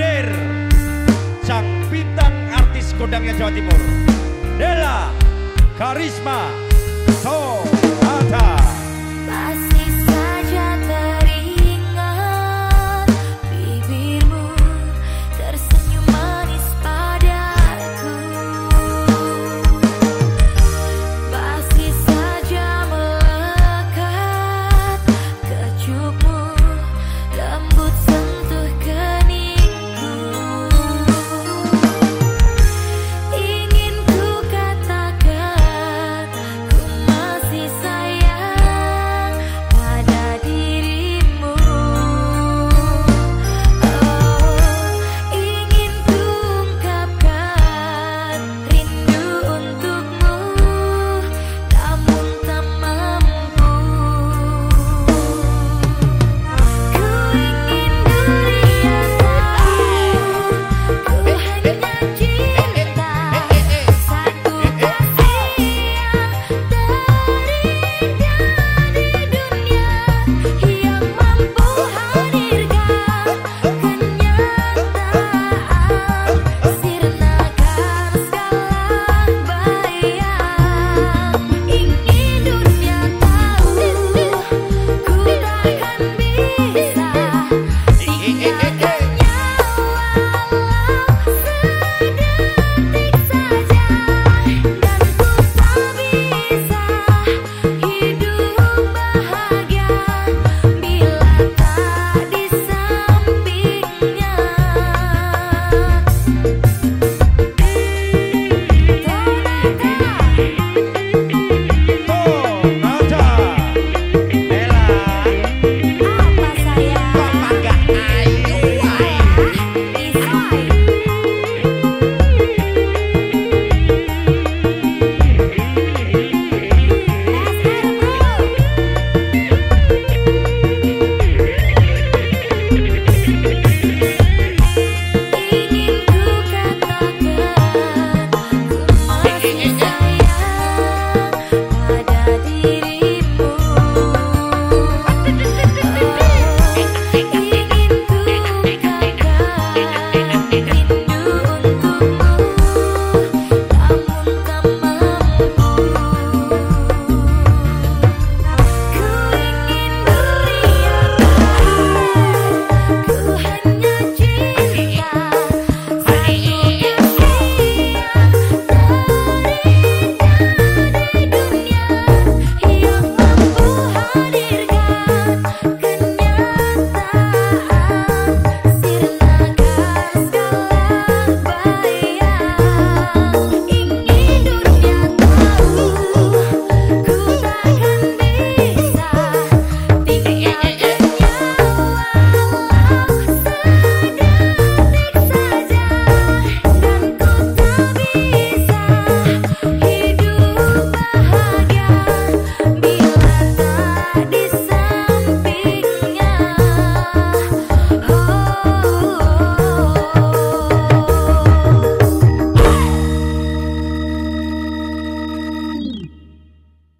hadir sang bintang artis kodangnya Jawa Timur Dela Karisma So